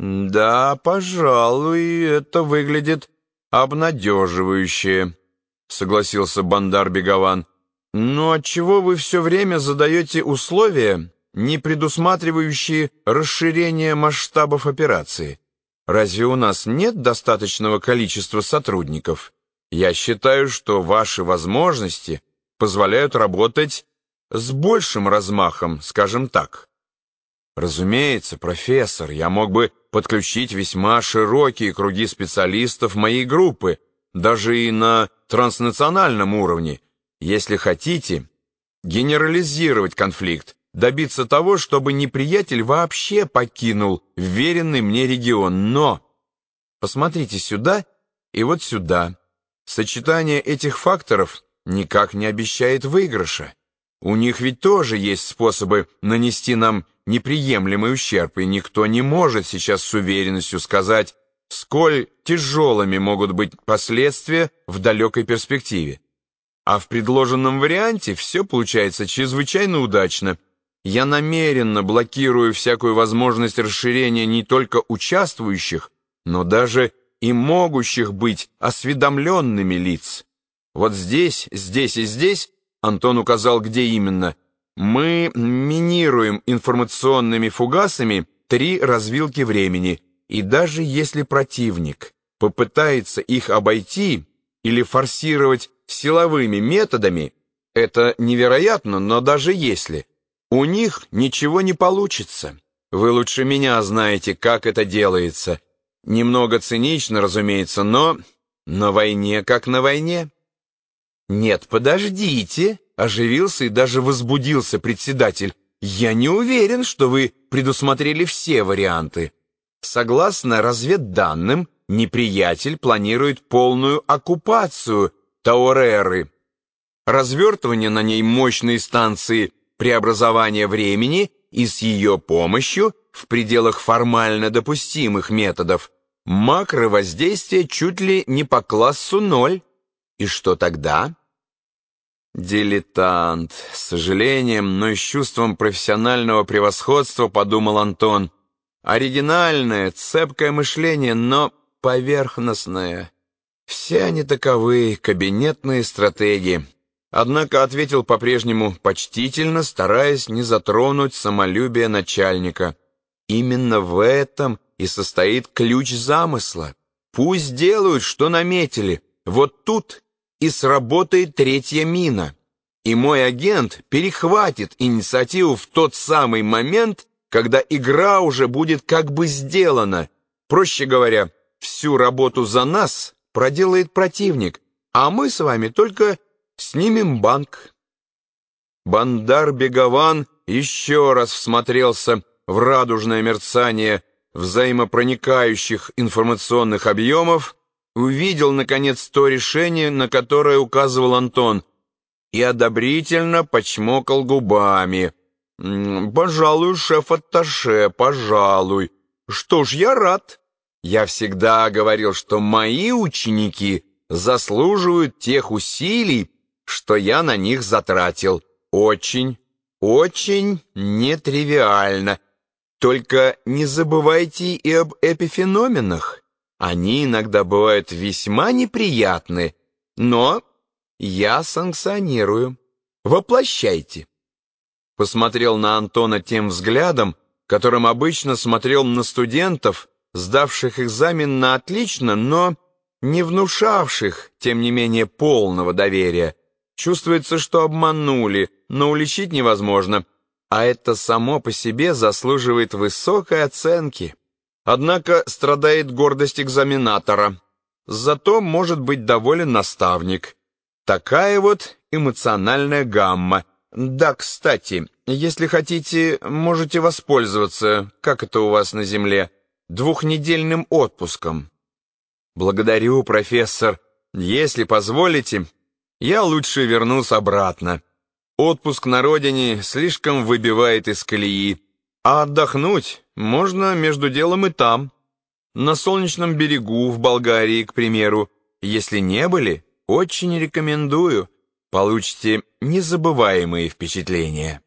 Да, пожалуй, это выглядит обнадеживающе, согласился Бандар Бегован. Но отчего вы все время задаете условия, не предусматривающие расширение масштабов операции? Разве у нас нет достаточного количества сотрудников? Я считаю, что ваши возможности позволяют работать с большим размахом, скажем так. Разумеется, профессор, я мог бы подключить весьма широкие круги специалистов моей группы, даже и на транснациональном уровне, если хотите, генерализировать конфликт, добиться того, чтобы неприятель вообще покинул вверенный мне регион. Но посмотрите сюда и вот сюда. Сочетание этих факторов никак не обещает выигрыша. У них ведь тоже есть способы нанести нам неприемлемый ущерб, и никто не может сейчас с уверенностью сказать, сколь тяжелыми могут быть последствия в далекой перспективе. А в предложенном варианте все получается чрезвычайно удачно. Я намеренно блокирую всякую возможность расширения не только участвующих, но даже и могущих быть осведомленными лиц. Вот здесь, здесь и здесь, Антон указал, где именно, мы минируем информационными фугасами три развилки времени, и даже если противник попытается их обойти или форсировать силовыми методами, это невероятно, но даже если, у них ничего не получится. Вы лучше меня знаете, как это делается. Немного цинично, разумеется, но на войне как на войне. Нет, подождите, оживился и даже возбудился председатель. Я не уверен, что вы предусмотрели все варианты. Согласно разведданным, неприятель планирует полную оккупацию Тауреры, развертывание на ней мощной станции преобразования времени и с ее помощью, в пределах формально допустимых методов, макровоздействие чуть ли не по классу ноль. И что тогда? «Дилетант», с сожалением, но и с чувством профессионального превосходства подумал Антон. «Оригинальное, цепкое мышление, но поверхностное». Все они таковы, кабинетные стратегии. Однако ответил по-прежнему почтительно, стараясь не затронуть самолюбие начальника. Именно в этом и состоит ключ замысла. Пусть делают, что наметили. Вот тут и сработает третья мина. И мой агент перехватит инициативу в тот самый момент, когда игра уже будет как бы сделана. Проще говоря, всю работу за нас проделает противник, а мы с вами только снимем банк. Бандар Бегован еще раз всмотрелся в радужное мерцание взаимопроникающих информационных объемов, увидел, наконец, то решение, на которое указывал Антон, и одобрительно почмокал губами. «Пожалуй, шеф-атташе, пожалуй. Что ж, я рад». Я всегда говорил, что мои ученики заслуживают тех усилий, что я на них затратил. Очень, очень нетривиально. Только не забывайте и об эпифеноменах. Они иногда бывают весьма неприятны, но я санкционирую. Воплощайте. Посмотрел на Антона тем взглядом, которым обычно смотрел на студентов, сдавших экзамен на отлично, но не внушавших, тем не менее, полного доверия. Чувствуется, что обманули, но уличить невозможно, а это само по себе заслуживает высокой оценки. Однако страдает гордость экзаменатора. Зато может быть доволен наставник. Такая вот эмоциональная гамма. Да, кстати, если хотите, можете воспользоваться, как это у вас на земле, двухнедельным отпуском. Благодарю, профессор. Если позволите, я лучше вернусь обратно. Отпуск на родине слишком выбивает из колеи, а отдохнуть можно между делом и там. На солнечном берегу в Болгарии, к примеру. Если не были, очень рекомендую. Получите незабываемые впечатления.